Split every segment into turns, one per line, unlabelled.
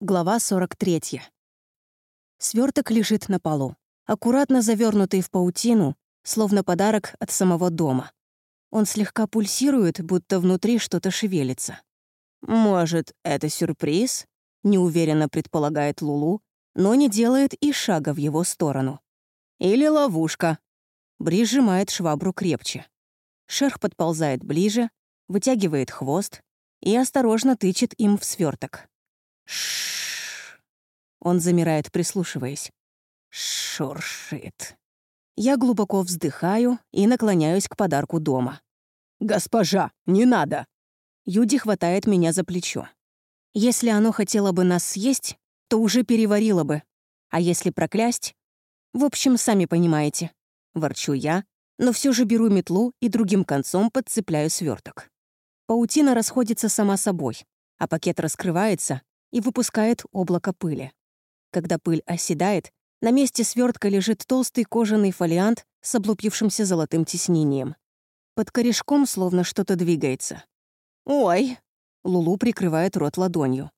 Глава 43. Сверток лежит на полу, аккуратно завернутый в паутину, словно подарок от самого дома. Он слегка пульсирует, будто внутри что-то шевелится. «Может, это сюрприз?» — неуверенно предполагает Лулу, но не делает и шага в его сторону. «Или ловушка?» Бри сжимает швабру крепче. Шерх подползает ближе, вытягивает хвост и осторожно тычет им в сверток. Шш. Он замирает, прислушиваясь. Шуршит. Я глубоко вздыхаю и наклоняюсь к подарку дома. «Госпожа, не надо!» Юди хватает меня за плечо. Если оно хотело бы нас съесть, то уже переварило бы. А если проклясть? В общем, сами понимаете. Ворчу я, но все же беру метлу и другим концом подцепляю сверток. Паутина расходится сама собой, а пакет раскрывается, и выпускает облако пыли. Когда пыль оседает, на месте свертка лежит толстый кожаный фолиант с облупившимся золотым тиснением. Под корешком словно что-то двигается. «Ой!» — Лулу прикрывает рот ладонью.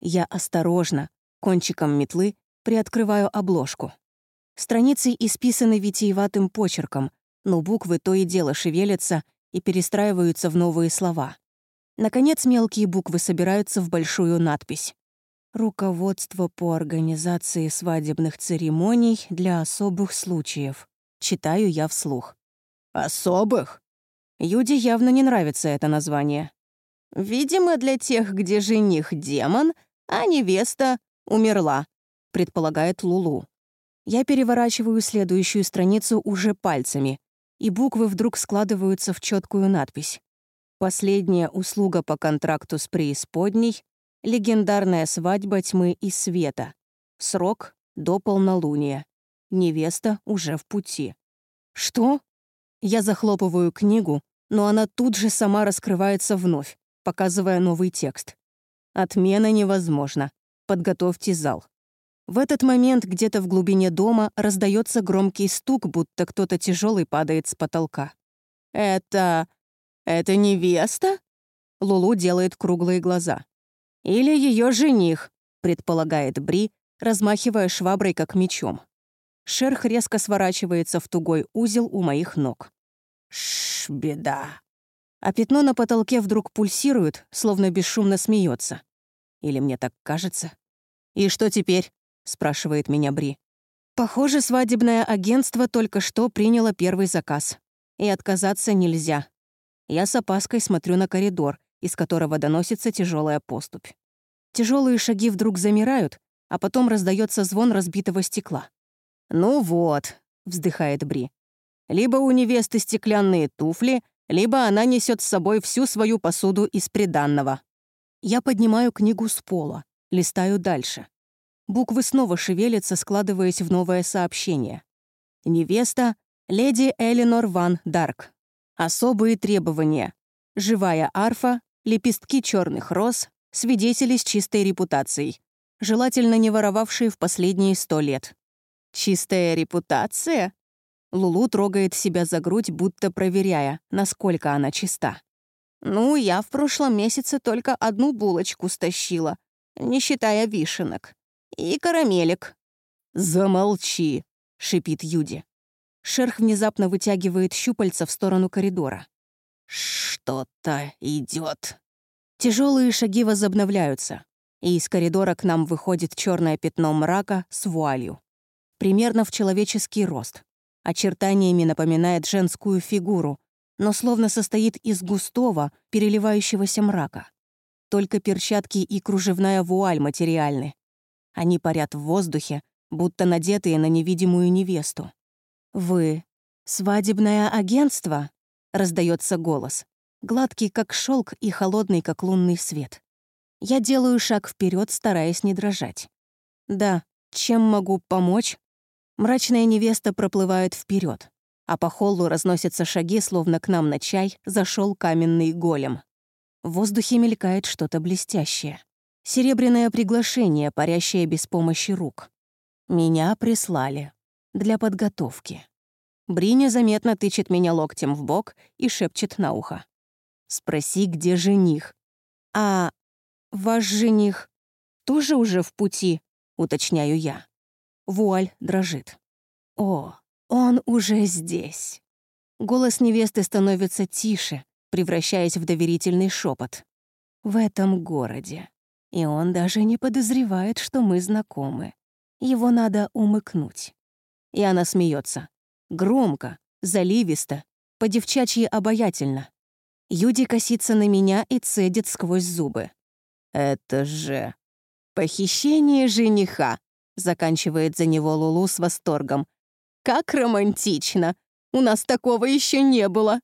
Я осторожно, кончиком метлы, приоткрываю обложку. Страницы исписаны витиеватым почерком, но буквы то и дело шевелятся и перестраиваются в новые слова. Наконец, мелкие буквы собираются в большую надпись. «Руководство по организации свадебных церемоний для особых случаев». Читаю я вслух. «Особых?» Юде явно не нравится это название. «Видимо, для тех, где жених — демон, а невеста умерла», — предполагает Лулу. Я переворачиваю следующую страницу уже пальцами, и буквы вдруг складываются в четкую надпись. Последняя услуга по контракту с преисподней — легендарная свадьба тьмы и света. Срок — до полнолуния. Невеста уже в пути. Что? Я захлопываю книгу, но она тут же сама раскрывается вновь, показывая новый текст. Отмена невозможна. Подготовьте зал. В этот момент где-то в глубине дома раздается громкий стук, будто кто-то тяжелый падает с потолка. «Это... «Это невеста?» Лулу делает круглые глаза. «Или ее жених», — предполагает Бри, размахивая шваброй как мечом. Шерх резко сворачивается в тугой узел у моих ног. Шш, беда. А пятно на потолке вдруг пульсирует, словно бесшумно смеется. Или мне так кажется? «И что теперь?» — спрашивает меня Бри. Похоже, свадебное агентство только что приняло первый заказ. И отказаться нельзя. Я с опаской смотрю на коридор, из которого доносится тяжелая поступь. Тяжелые шаги вдруг замирают, а потом раздается звон разбитого стекла. «Ну вот», — вздыхает Бри. «Либо у невесты стеклянные туфли, либо она несет с собой всю свою посуду из приданного». Я поднимаю книгу с пола, листаю дальше. Буквы снова шевелятся, складываясь в новое сообщение. Невеста — леди Элинор Ван Дарк. Особые требования. Живая арфа, лепестки черных роз, свидетели с чистой репутацией, желательно не воровавшие в последние сто лет. «Чистая репутация?» Лулу трогает себя за грудь, будто проверяя, насколько она чиста. «Ну, я в прошлом месяце только одну булочку стащила, не считая вишенок. И карамелек». «Замолчи», — шипит Юди. Шерх внезапно вытягивает щупальца в сторону коридора. «Что-то идет. Тяжелые шаги возобновляются, и из коридора к нам выходит черное пятно мрака с вуалью. Примерно в человеческий рост. Очертаниями напоминает женскую фигуру, но словно состоит из густого, переливающегося мрака. Только перчатки и кружевная вуаль материальны. Они парят в воздухе, будто надетые на невидимую невесту. «Вы — свадебное агентство?» — раздается голос. Гладкий, как шелк, и холодный, как лунный свет. Я делаю шаг вперед, стараясь не дрожать. «Да, чем могу помочь?» Мрачная невеста проплывает вперед, а по холлу разносятся шаги, словно к нам на чай зашел каменный голем. В воздухе мелькает что-то блестящее. Серебряное приглашение, парящее без помощи рук. Меня прислали для подготовки. Бриня заметно тычет меня локтем в бок и шепчет на ухо. «Спроси, где жених?» «А ваш жених тоже уже в пути?» — уточняю я. Вуаль дрожит. «О, он уже здесь!» Голос невесты становится тише, превращаясь в доверительный шепот. «В этом городе. И он даже не подозревает, что мы знакомы. Его надо умыкнуть». И она смеется. Громко, заливисто, по-девчачьи обаятельно. Юди косится на меня и цедит сквозь зубы. «Это же похищение жениха», — заканчивает за него Лулу с восторгом. «Как романтично! У нас такого еще не было!»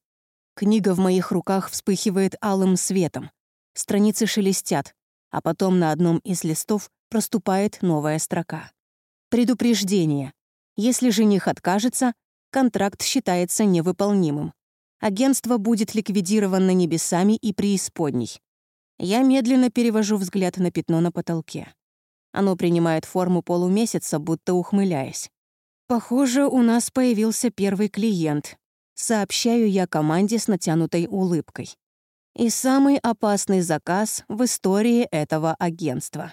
Книга в моих руках вспыхивает алым светом. Страницы шелестят, а потом на одном из листов проступает новая строка. Предупреждение. Если жених откажется, контракт считается невыполнимым. Агентство будет ликвидировано небесами и преисподней. Я медленно перевожу взгляд на пятно на потолке. Оно принимает форму полумесяца, будто ухмыляясь. «Похоже, у нас появился первый клиент», — сообщаю я команде с натянутой улыбкой. И самый опасный заказ в истории этого агентства.